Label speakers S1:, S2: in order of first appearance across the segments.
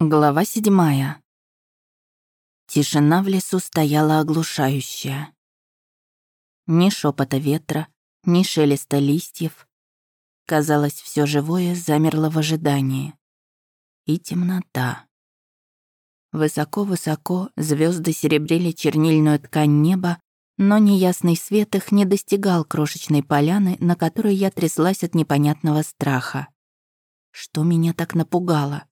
S1: Глава седьмая. Тишина в лесу стояла оглушающая. Ни шепота ветра, ни шелеста листьев. Казалось, все живое замерло в ожидании. И темнота. Высоко-высоко звезды серебрили чернильную ткань неба, но неясный свет их не достигал крошечной поляны, на которой я тряслась от непонятного страха. Что меня так напугало?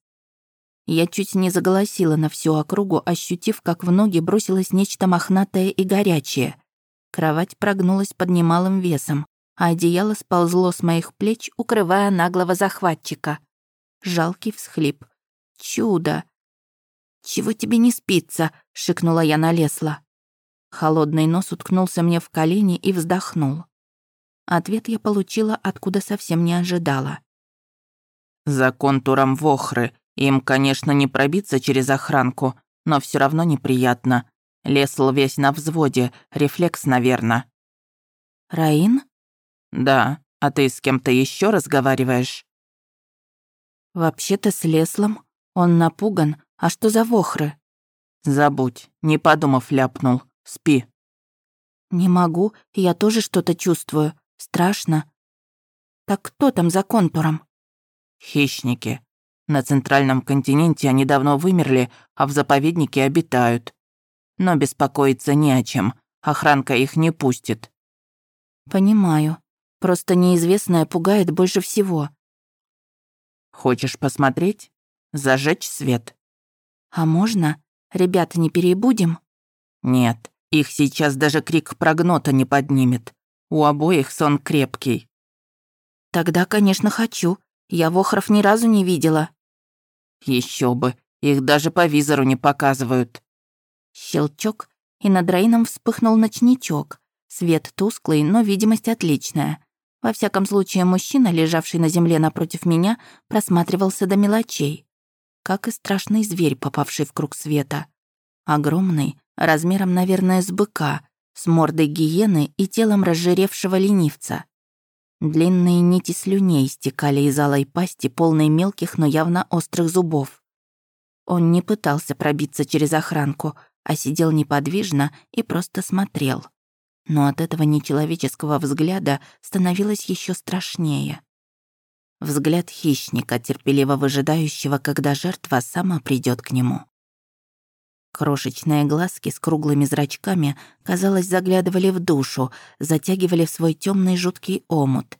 S1: Я чуть не заголосила на всю округу, ощутив, как в ноги бросилось нечто мохнатое и горячее. Кровать прогнулась под немалым весом, а одеяло сползло с моих плеч, укрывая наглого захватчика. Жалкий всхлип. «Чудо!» «Чего тебе не спится?» — шикнула я на Лесла. Холодный нос уткнулся мне в колени и вздохнул. Ответ я получила, откуда совсем не ожидала.
S2: «За контуром Вохры им, конечно, не пробиться через охранку, но все равно неприятно. Лесл весь на взводе, рефлекс, наверное.
S1: «Раин?»
S2: «Да. А ты с кем-то еще разговариваешь?»
S1: «Вообще-то с Леслом. Он напуган. А что за вохры?»
S2: «Забудь. Не подумав, ляпнул. Спи».
S1: «Не могу. Я тоже что-то чувствую. Страшно. Так кто там за контуром?»
S2: «Хищники. На центральном континенте они давно вымерли, а в заповеднике обитают. Но беспокоиться не о чем. Охранка их не пустит.
S1: Понимаю. Просто неизвестное пугает больше всего.
S2: Хочешь посмотреть? Зажечь свет?
S1: А можно? Ребята, не перебудем?
S2: Нет, их сейчас даже крик прогнота не поднимет. У обоих сон крепкий.
S1: Тогда, конечно, хочу. Я Вохров ни разу не видела.
S2: Еще бы, их даже по визору не показывают.
S1: Щелчок, и над Рейном вспыхнул ночничок. Свет тусклый, но видимость отличная. Во всяком случае, мужчина, лежавший на земле напротив меня, просматривался до мелочей. Как и страшный зверь, попавший в круг света. Огромный, размером, наверное, с быка, с мордой гиены и телом разжиревшего ленивца. Длинные нити слюней стекали из алой пасти, полной мелких, но явно острых зубов. Он не пытался пробиться через охранку, а сидел неподвижно и просто смотрел. Но от этого нечеловеческого взгляда становилось еще страшнее. Взгляд хищника, терпеливо выжидающего, когда жертва сама придет к нему. Крошечные глазки с круглыми зрачками, казалось, заглядывали в душу, затягивали в свой темный жуткий омут.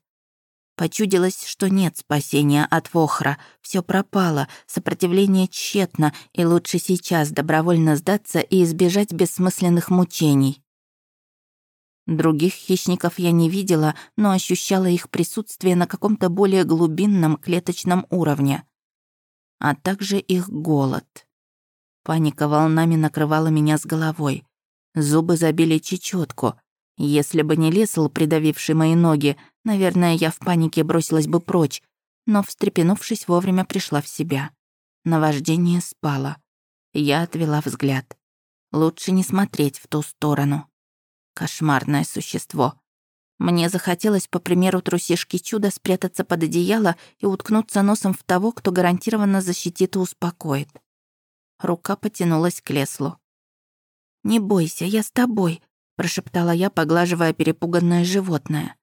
S1: Почудилось, что нет спасения от Вохра, все пропало, сопротивление тщетно, и лучше сейчас добровольно сдаться и избежать бессмысленных мучений. Других хищников я не видела, но ощущала их присутствие на каком-то более глубинном клеточном уровне, а также их голод. Паника волнами накрывала меня с головой. Зубы забили чечетку. Если бы не лесл, придавивший мои ноги, наверное, я в панике бросилась бы прочь, но, встрепенувшись, вовремя пришла в себя. Наваждение спало. Я отвела взгляд. Лучше не смотреть в ту сторону. Кошмарное существо. Мне захотелось, по примеру трусишки чуда, спрятаться под одеяло и уткнуться носом в того, кто гарантированно защитит и успокоит. Рука потянулась к леслу. «Не бойся, я с тобой», — прошептала я, поглаживая перепуганное животное.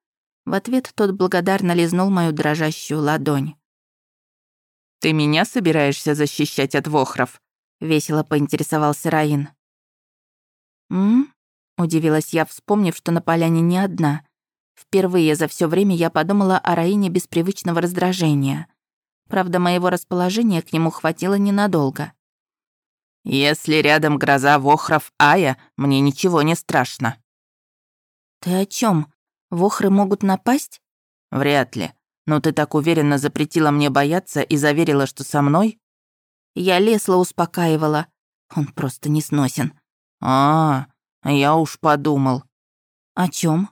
S1: В ответ тот благодарно лизнул мою дрожащую ладонь.
S2: «Ты меня собираешься защищать от вохров?» — весело поинтересовался Раин.
S1: «М?», удивилась я, вспомнив, что на поляне не одна. Впервые за все время я подумала о Раине без привычного раздражения. Правда, моего расположения к нему хватило ненадолго.
S2: Если рядом гроза вохров Ая, мне ничего не страшно».
S1: «Ты о чем? Вохры могут напасть?»
S2: «Вряд ли. Но ты так уверенно запретила мне бояться и заверила, что со мной?»
S1: Я лесла успокаивала. Он просто не сносен.
S2: «А, я уж подумал».
S1: «О чем?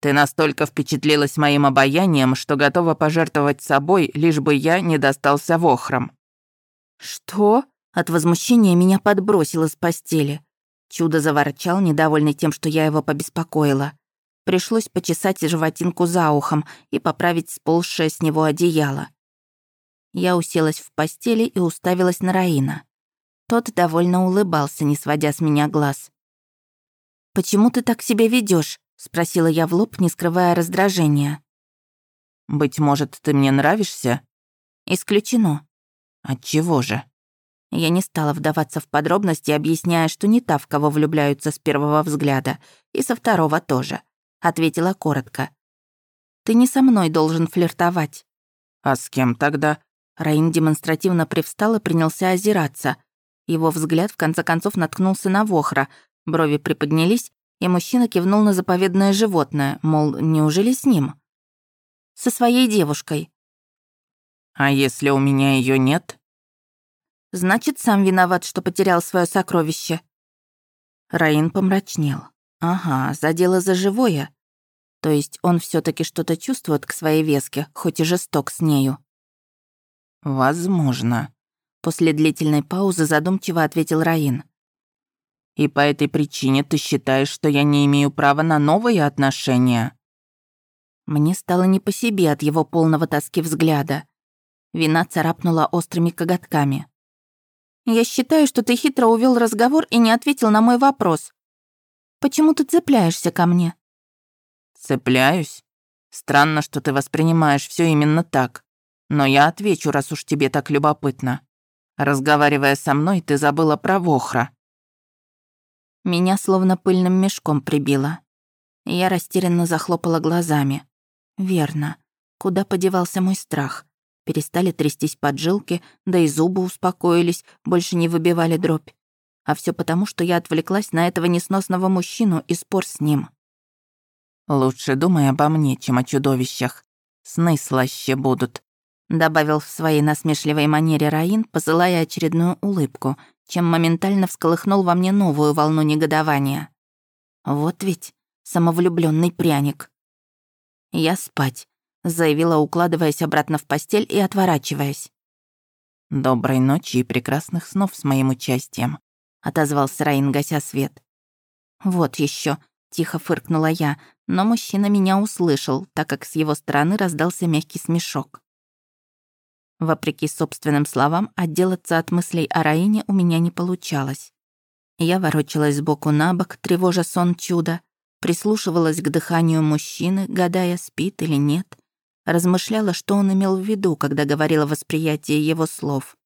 S2: «Ты настолько впечатлилась моим обаянием, что готова пожертвовать собой, лишь бы я не достался вохрам».
S1: «Что?» От возмущения меня подбросило с постели. Чудо заворчал, недовольный тем, что я его побеспокоила. Пришлось почесать животинку за ухом и поправить сползшее с него одеяло. Я уселась в постели и уставилась на Раина. Тот довольно улыбался, не сводя с меня глаз. «Почему ты так себя ведешь? спросила я в лоб, не скрывая раздражения.
S2: «Быть может, ты мне нравишься?»
S1: «Исключено».
S2: «Отчего же?»
S1: Я не стала вдаваться в подробности, объясняя, что не та, в кого влюбляются с первого взгляда, и со второго тоже. Ответила коротко. «Ты не со мной должен флиртовать».
S2: «А с кем тогда?»
S1: Раин демонстративно привстал и принялся озираться. Его взгляд в конце концов наткнулся на Вохра, брови приподнялись, и мужчина кивнул на заповедное животное, мол, неужели с ним? «Со своей девушкой».
S2: «А если у меня ее нет?»
S1: Значит, сам виноват, что потерял свое сокровище. Раин помрачнел. Ага, задело за живое. То есть он все таки что-то чувствует к своей веске, хоть и жесток с нею.
S2: «Возможно», — после длительной паузы задумчиво ответил Раин. «И по этой причине ты считаешь, что я не имею права на новые отношения?»
S1: Мне стало не по себе от его полного тоски взгляда. Вина царапнула острыми коготками. Я считаю, что ты хитро увел разговор и не ответил на мой вопрос. Почему ты цепляешься ко мне?
S2: Цепляюсь? Странно, что ты воспринимаешь все именно так. Но я отвечу, раз уж тебе так любопытно. Разговаривая со мной, ты забыла про Вохра.
S1: Меня словно пыльным мешком прибило. Я растерянно захлопала глазами. Верно. Куда подевался мой страх? Перестали трястись поджилки, да и зубы успокоились, больше не выбивали дробь. А все потому, что я отвлеклась на этого несносного мужчину и спор с ним.
S2: «Лучше думай обо мне, чем о чудовищах. Сны слаще будут», — добавил в своей насмешливой манере Раин, посылая очередную улыбку, чем моментально всколыхнул во мне новую волну негодования. «Вот ведь самовлюбленный пряник». «Я спать заявила, укладываясь обратно в постель и отворачиваясь. «Доброй ночи и прекрасных снов с моим участием», — отозвался Раин, гася свет.
S1: «Вот еще, тихо фыркнула я, но мужчина меня услышал, так как с его стороны раздался мягкий смешок. Вопреки собственным словам, отделаться от мыслей о Раине у меня не получалось. Я ворочалась сбоку на бок, тревожа сон чуда, прислушивалась к дыханию мужчины, гадая, спит или нет, размышляла, что он имел в виду, когда говорила восприятие его слов.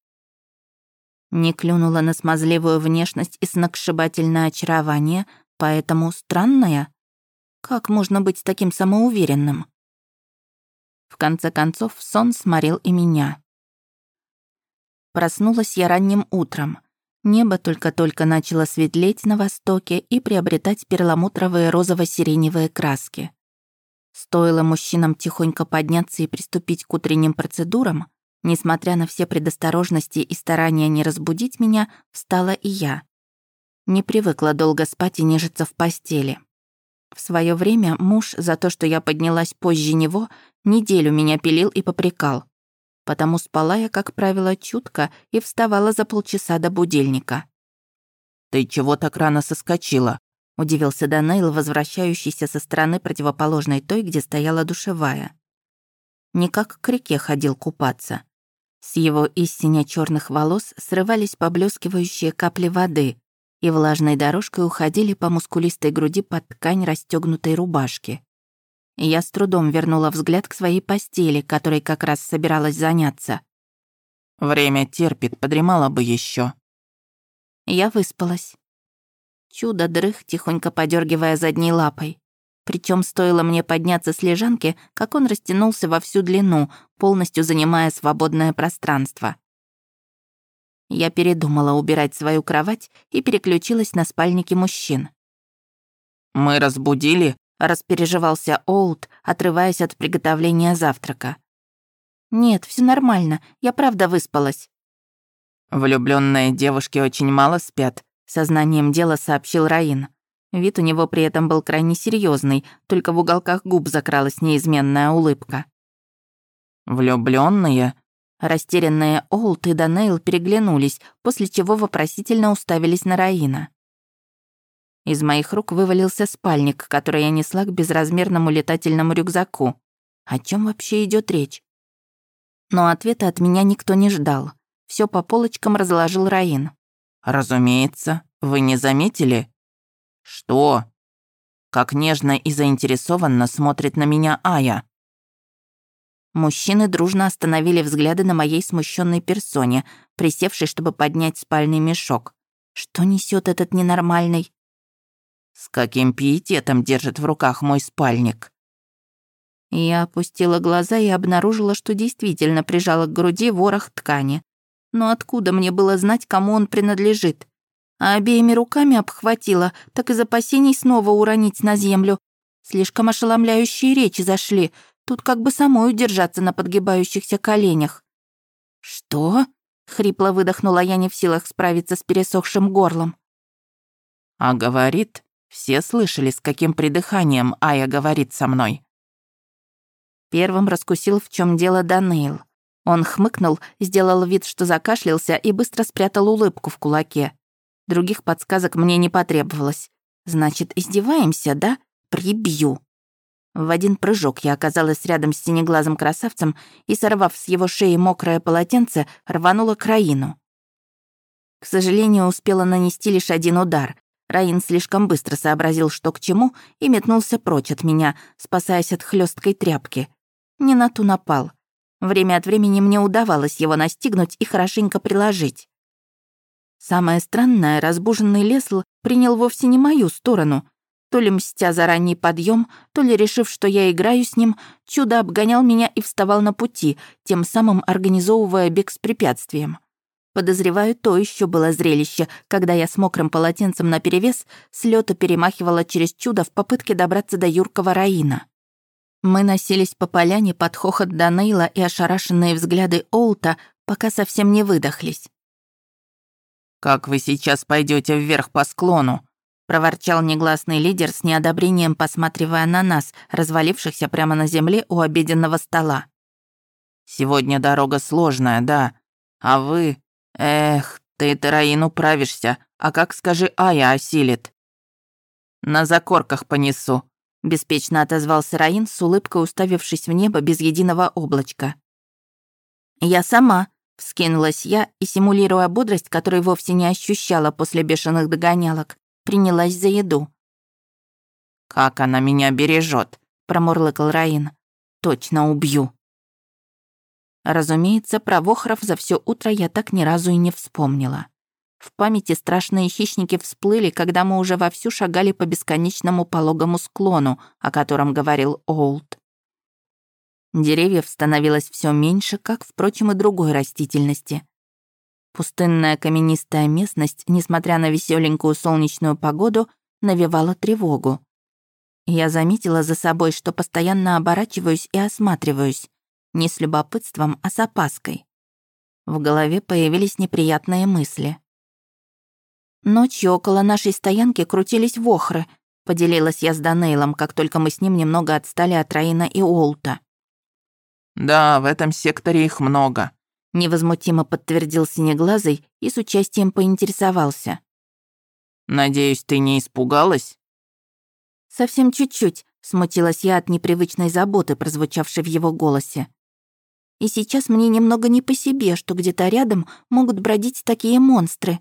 S1: Не клюнула на смазливую внешность и сногсшибательное очарование, поэтому странная. Как можно быть таким самоуверенным? В конце концов, сон сморил и меня. Проснулась я ранним утром. Небо только-только начало светлеть на востоке и приобретать перламутровые розово-сиреневые краски. Стоило мужчинам тихонько подняться и приступить к утренним процедурам, несмотря на все предосторожности и старания не разбудить меня, встала и я. Не привыкла долго спать и нежиться в постели. В свое время муж за то, что я поднялась позже него, неделю меня пилил и попрекал. Потому спала я, как правило, чутко и вставала за полчаса до будильника.
S2: «Ты чего так рано соскочила?»
S1: Удивился Данейл, возвращающийся со стороны противоположной той, где стояла душевая. Никак к реке ходил купаться. С его истиня черных волос срывались поблескивающие капли воды и влажной дорожкой уходили по мускулистой груди под ткань расстегнутой рубашки. Я с трудом вернула взгляд к своей постели, которой как раз собиралась заняться.
S2: «Время терпит, подремала бы еще.
S1: Я выспалась. Чудо дрых, тихонько подергивая задней лапой. Причем стоило мне подняться с лежанки, как он растянулся во всю длину, полностью занимая свободное пространство. Я передумала убирать свою кровать и переключилась на спальники мужчин.
S2: «Мы разбудили?»
S1: — распереживался Оулт, отрываясь от приготовления завтрака. «Нет, все нормально, я правда выспалась».
S2: Влюбленные девушки очень мало спят»,
S1: Сознанием дела сообщил Раин. Вид у него при этом был крайне серьезный, только в уголках губ закралась неизменная улыбка.
S2: Влюбленные?
S1: Растерянные Олд и Данейл переглянулись, после чего вопросительно уставились на Раина. Из моих рук вывалился спальник, который я несла к безразмерному летательному рюкзаку. О чем вообще идет речь? Но ответа от меня никто не ждал. Все по полочкам разложил Раин.
S2: «Разумеется, вы не заметили?» «Что?» Как нежно и заинтересованно смотрит на меня Ая.
S1: Мужчины дружно остановили взгляды на моей смущенной персоне, присевшей, чтобы поднять спальный мешок. Что несет этот ненормальный?
S2: С каким пиететом держит в руках мой спальник?
S1: Я опустила глаза и обнаружила, что действительно прижала к груди ворох ткани. Но откуда мне было знать, кому он принадлежит? А обеими руками обхватила, так из опасений снова уронить на землю. Слишком ошеломляющие речи зашли — Тут как бы самой удержаться на подгибающихся коленях. «Что?» — хрипло выдохнула я не в силах справиться с пересохшим горлом.
S2: «А говорит, все слышали, с каким придыханием Ая говорит со мной».
S1: Первым раскусил, в чем дело Данейл. Он хмыкнул, сделал вид, что закашлялся и быстро спрятал улыбку в кулаке. Других подсказок мне не потребовалось. «Значит, издеваемся, да? Прибью». В один прыжок я оказалась рядом с синеглазым красавцем и, сорвав с его шеи мокрое полотенце, рванула к Раину. К сожалению, успела нанести лишь один удар. Раин слишком быстро сообразил, что к чему, и метнулся прочь от меня, спасаясь от хлесткой тряпки. Не на ту напал. Время от времени мне удавалось его настигнуть и хорошенько приложить. Самое странное, разбуженный Лесл принял вовсе не мою сторону — то ли мстя за ранний подъем, то ли решив, что я играю с ним, чудо обгонял меня и вставал на пути, тем самым организовывая бег с препятствием. Подозреваю, то еще было зрелище, когда я с мокрым полотенцем наперевес с лёта перемахивала через чудо в попытке добраться до юркого Раина. Мы носились по поляне под хохот Данейла и ошарашенные взгляды Олта, пока совсем не выдохлись.
S2: «Как вы сейчас пойдете вверх по склону?»
S1: проворчал негласный лидер с неодобрением, посматривая на нас, развалившихся прямо на земле у обеденного стола.
S2: «Сегодня дорога сложная, да. А вы... Эх, ты, Тараин, управишься. А как, скажи, Ая осилит?» «На закорках понесу», — беспечно отозвался Раин с улыбкой, уставившись в небо без единого облачка.
S1: «Я сама», — вскинулась я и, симулируя бодрость, которой вовсе не ощущала после бешеных догонялок, принялась за еду.
S2: «Как она меня бережет,
S1: промурлыкал Раин. «Точно убью». Разумеется, про Вохров за все утро я так ни разу и не вспомнила. В памяти страшные хищники всплыли, когда мы уже вовсю шагали по бесконечному пологому склону, о котором говорил Олд. Деревьев становилось все меньше, как, впрочем, и другой растительности. Пустынная каменистая местность, несмотря на веселенькую солнечную погоду, навевала тревогу. Я заметила за собой, что постоянно оборачиваюсь и осматриваюсь, не с любопытством, а с опаской. В голове появились неприятные мысли. Ночью около нашей стоянки крутились вохры, поделилась я с Данейлом, как только мы с ним немного отстали от Раина и Олта.
S2: «Да, в этом секторе их много»,
S1: невозмутимо подтвердил Синеглазый и с участием поинтересовался.
S2: «Надеюсь, ты не испугалась?»
S1: «Совсем чуть-чуть», — смутилась я от непривычной заботы, прозвучавшей в его голосе. «И сейчас мне немного не по себе, что где-то рядом могут бродить такие монстры».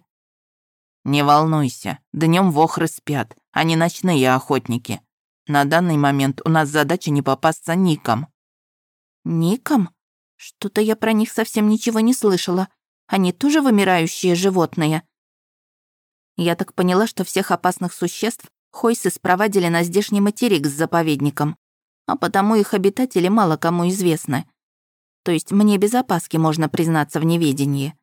S2: «Не волнуйся, днем вохры спят, они ночные охотники. На данный момент у нас задача не попасться ником».
S1: «Ником?» Что-то я про них совсем ничего не слышала. Они тоже вымирающие животные. Я так поняла, что всех опасных существ Хойсы спровадили на здешний материк с заповедником, а потому их обитатели мало кому известны. То есть мне без опаски можно признаться в неведении.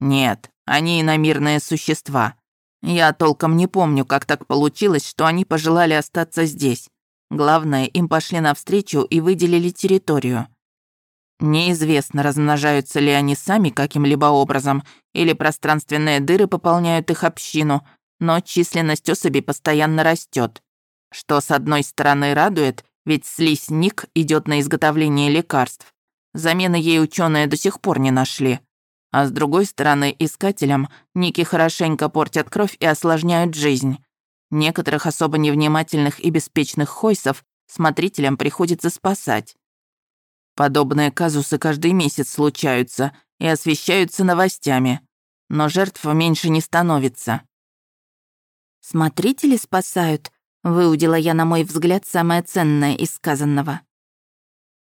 S2: Нет, они иномирные существа. Я толком не помню, как так получилось, что они пожелали остаться здесь. Главное, им пошли навстречу и выделили территорию. Неизвестно, размножаются ли они сами каким-либо образом, или пространственные дыры пополняют их общину, но численность особей постоянно растет. Что с одной стороны радует, ведь слизь Ник идет на изготовление лекарств. Замены ей ученые до сих пор не нашли. А с другой стороны, искателям Ники хорошенько портят кровь и осложняют жизнь. Некоторых особо невнимательных и беспечных хойсов смотрителям приходится спасать. Подобные казусы каждый месяц случаются и освещаются новостями, но жертв меньше не становится.
S1: «Смотрители спасают», — выудила я, на мой взгляд, самое ценное из сказанного.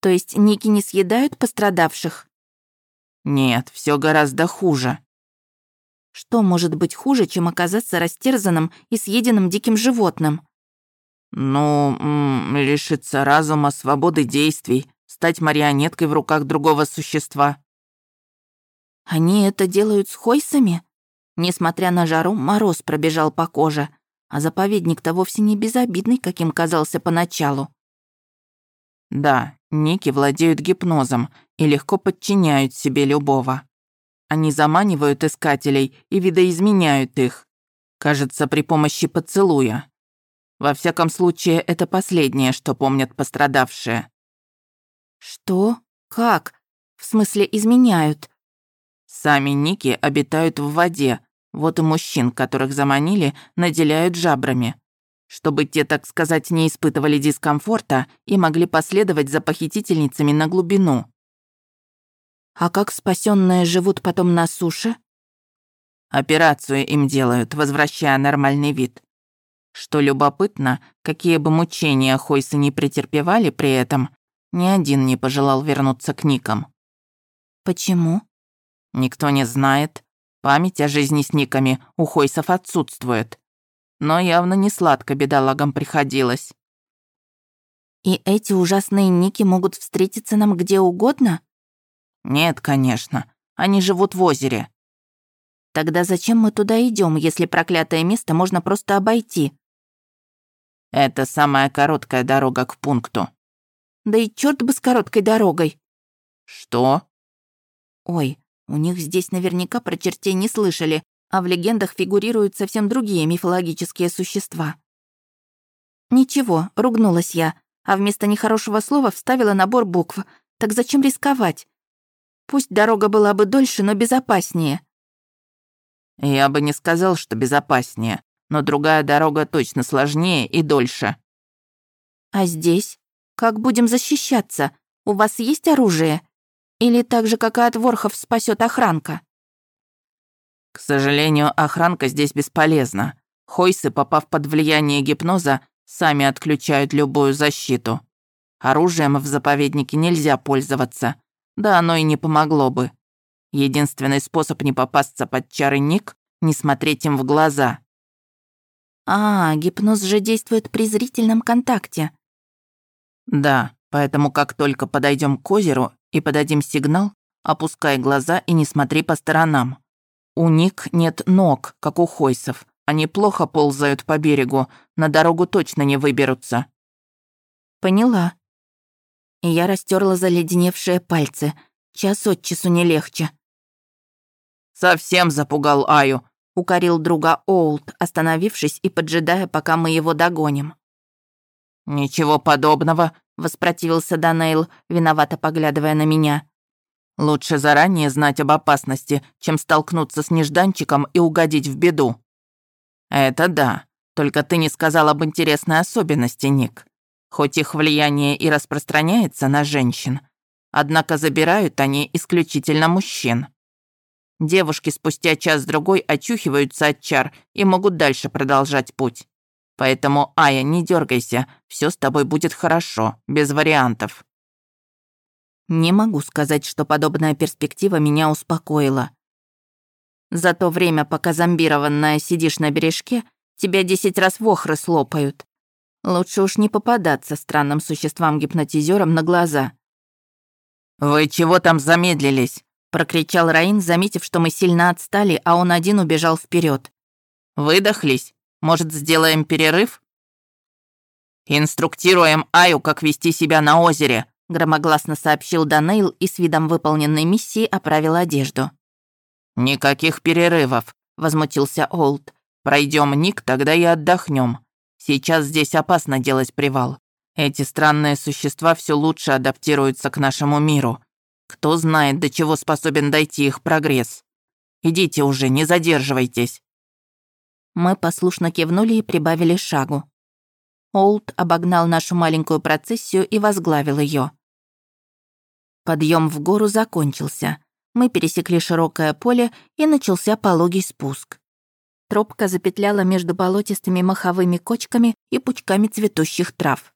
S1: «То есть Ники не съедают пострадавших?»
S2: «Нет, все гораздо хуже».
S1: «Что может быть хуже, чем оказаться растерзанным и съеденным диким животным?»
S2: «Ну, лишиться разума, свободы действий, стать марионеткой в руках другого существа».
S1: «Они это делают с хойсами?» Несмотря на жару, мороз пробежал по коже, а заповедник-то вовсе не безобидный, каким казался поначалу.
S2: Да, Ники владеют гипнозом и легко подчиняют себе любого. Они заманивают искателей и видоизменяют их. Кажется, при помощи поцелуя. Во всяком случае, это последнее, что помнят пострадавшие.
S1: «Что? Как? В смысле, изменяют?»
S2: Сами Ники обитают в воде, вот и мужчин, которых заманили, наделяют жабрами. Чтобы те, так сказать, не испытывали дискомфорта и могли последовать за похитительницами на глубину.
S1: А как спасенные живут потом на суше?
S2: Операцию им делают, возвращая нормальный вид. Что любопытно, какие бы мучения Хойсы не претерпевали при этом, ни один не пожелал вернуться к Никам.
S1: Почему?
S2: Никто не знает. Память о жизни с никами у Хойсов отсутствует. Но явно не сладко бедолагам приходилось.
S1: И эти ужасные ники могут встретиться нам где угодно?
S2: Нет, конечно. Они живут в озере.
S1: Тогда зачем мы туда идем, если проклятое место можно просто обойти?
S2: Это самая короткая дорога к пункту.
S1: Да и черт бы с короткой дорогой.
S2: Что?
S1: Ой, у них здесь наверняка про чертей не слышали, а в легендах фигурируют совсем другие мифологические существа. Ничего, ругнулась я, а вместо нехорошего слова вставила набор букв. Так зачем рисковать? Пусть дорога была бы дольше, но безопаснее.
S2: Я бы не сказал, что безопаснее, но другая дорога точно сложнее и дольше.
S1: А здесь? Как будем защищаться? У вас есть оружие? Или так же, как и от ворхов, спасет охранка?
S2: К сожалению, охранка здесь бесполезна. Хойсы, попав под влияние гипноза, сами отключают любую защиту. Оружием в заповеднике нельзя пользоваться. Да оно и не помогло бы. Единственный способ не попасться под чары Ник — не смотреть им в глаза.
S1: А, гипноз же действует при зрительном контакте.
S2: Да, поэтому как только подойдем к озеру, и подадим сигнал, опускай глаза и не смотри по сторонам. У Ник нет ног, как у Хойсов. Они плохо ползают по берегу, на дорогу точно не выберутся».
S1: «Поняла». И я растерла заледеневшие пальцы. Час от часу не легче.
S2: «Совсем запугал Аю», —
S1: укорил друга Оулт, остановившись и поджидая, пока мы его догоним.
S2: «Ничего подобного», — воспротивился Данейл, виновато поглядывая на меня. «Лучше заранее знать об опасности, чем столкнуться с нежданчиком и угодить в беду». «Это да, только ты не сказал об интересной особенности, Ник. Хоть их влияние и распространяется на женщин, однако забирают они исключительно мужчин. Девушки спустя час-другой очухиваются от чар и могут дальше продолжать путь. Поэтому, Ая, не дергайся, все с тобой будет хорошо, без вариантов».
S1: Не могу сказать, что подобная перспектива меня успокоила. За то время, пока зомбированная сидишь на бережке, тебя десять раз вохры слопают. Лучше уж не попадаться странным существам-гипнотизерам на глаза.
S2: «Вы чего там замедлились?»
S1: — прокричал Раин, заметив, что мы сильно отстали, а он один убежал вперед.
S2: «Выдохлись? Может, сделаем перерыв?» «Инструктируем Аю, как вести себя на озере»,
S1: громогласно сообщил Данейл и с видом выполненной миссии оправил одежду.
S2: «Никаких перерывов», — возмутился Олд. Пройдем Ник, тогда и отдохнем. Сейчас здесь опасно делать привал. Эти странные существа все лучше адаптируются к нашему миру. Кто знает, до чего способен дойти их прогресс. Идите уже, не задерживайтесь».
S1: Мы послушно кивнули и прибавили шагу. Олд обогнал нашу маленькую процессию и возглавил ее. Подъем в гору закончился. Мы пересекли широкое поле, и начался пологий спуск. Тропка запетляла между болотистыми маховыми кочками и пучками цветущих трав.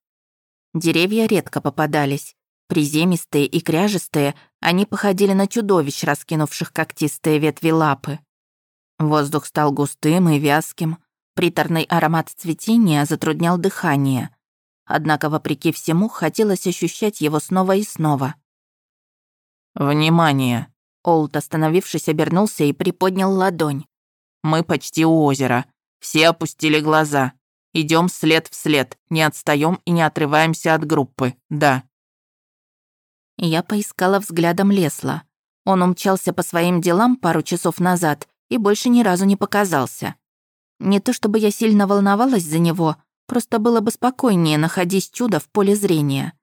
S1: Деревья редко попадались. Приземистые и кряжестые, они походили на чудовищ, раскинувших когтистые ветви лапы. Воздух стал густым и вязким. Приторный аромат цветения затруднял дыхание. Однако, вопреки всему, хотелось ощущать его снова и снова.
S2: «Внимание!»
S1: Олд, остановившись, обернулся и приподнял ладонь.
S2: «Мы почти у озера. Все опустили глаза. Идем след в след, не отстаем и не отрываемся от группы, да».
S1: Я поискала взглядом Лесла. Он умчался по своим делам пару часов назад и больше ни разу не показался. Не то чтобы я сильно волновалась за него, просто было бы спокойнее, находясь чудо в поле зрения.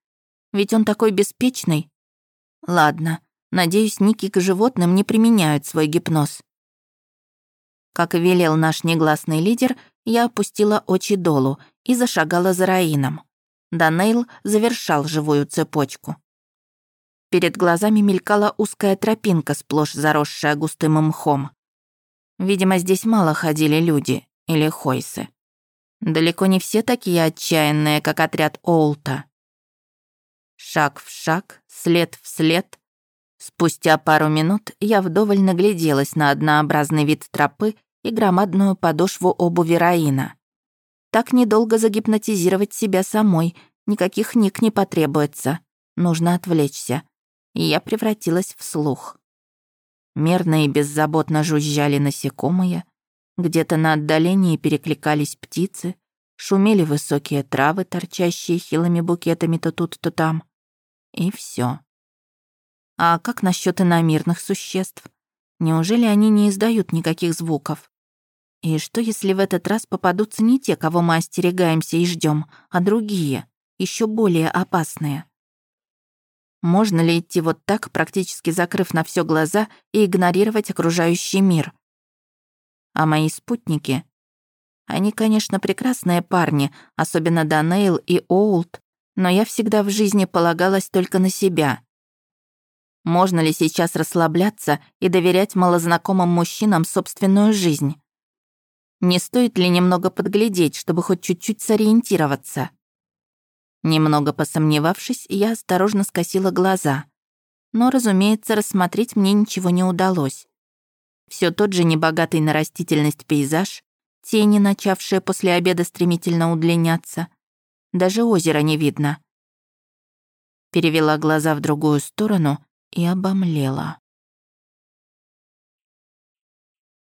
S1: Ведь он такой беспечный, Ладно, надеюсь, Ники к животным не применяют свой гипноз. Как и велел наш негласный лидер, я опустила очи долу и зашагала за Раином. Данейл завершал живую цепочку. Перед глазами мелькала узкая тропинка, сплошь заросшая густым мхом. Видимо, здесь мало ходили люди или хойсы. Далеко не все такие отчаянные, как отряд Олта. Шаг в шаг, след в след. Спустя пару минут я вдоволь нагляделась на однообразный вид тропы и громадную подошву обуви Раина. Так недолго загипнотизировать себя самой, никаких ник не потребуется. Нужно отвлечься. И я превратилась в слух. Мерно и беззаботно жужжали насекомые, где-то на отдалении перекликались птицы, шумели высокие травы, торчащие хилыми букетами то тут, то там. И все. А как насчет иномирных существ? Неужели они не издают никаких звуков? И что, если в этот раз попадутся не те, кого мы остерегаемся и ждем, а другие, еще более опасные? Можно ли идти вот так, практически закрыв на все глаза и игнорировать окружающий мир? А мои спутники? Они, конечно, прекрасные парни, особенно Данейл и Оулт, но я всегда в жизни полагалась только на себя. Можно ли сейчас расслабляться и доверять малознакомым мужчинам собственную жизнь? Не стоит ли немного подглядеть, чтобы хоть чуть-чуть сориентироваться? Немного посомневавшись, я осторожно скосила глаза. Но, разумеется, рассмотреть мне ничего не удалось. Все тот же небогатый на растительность пейзаж, тени, начавшие после обеда стремительно удлиняться — даже озера не видно. Перевела глаза в другую сторону и обомлела.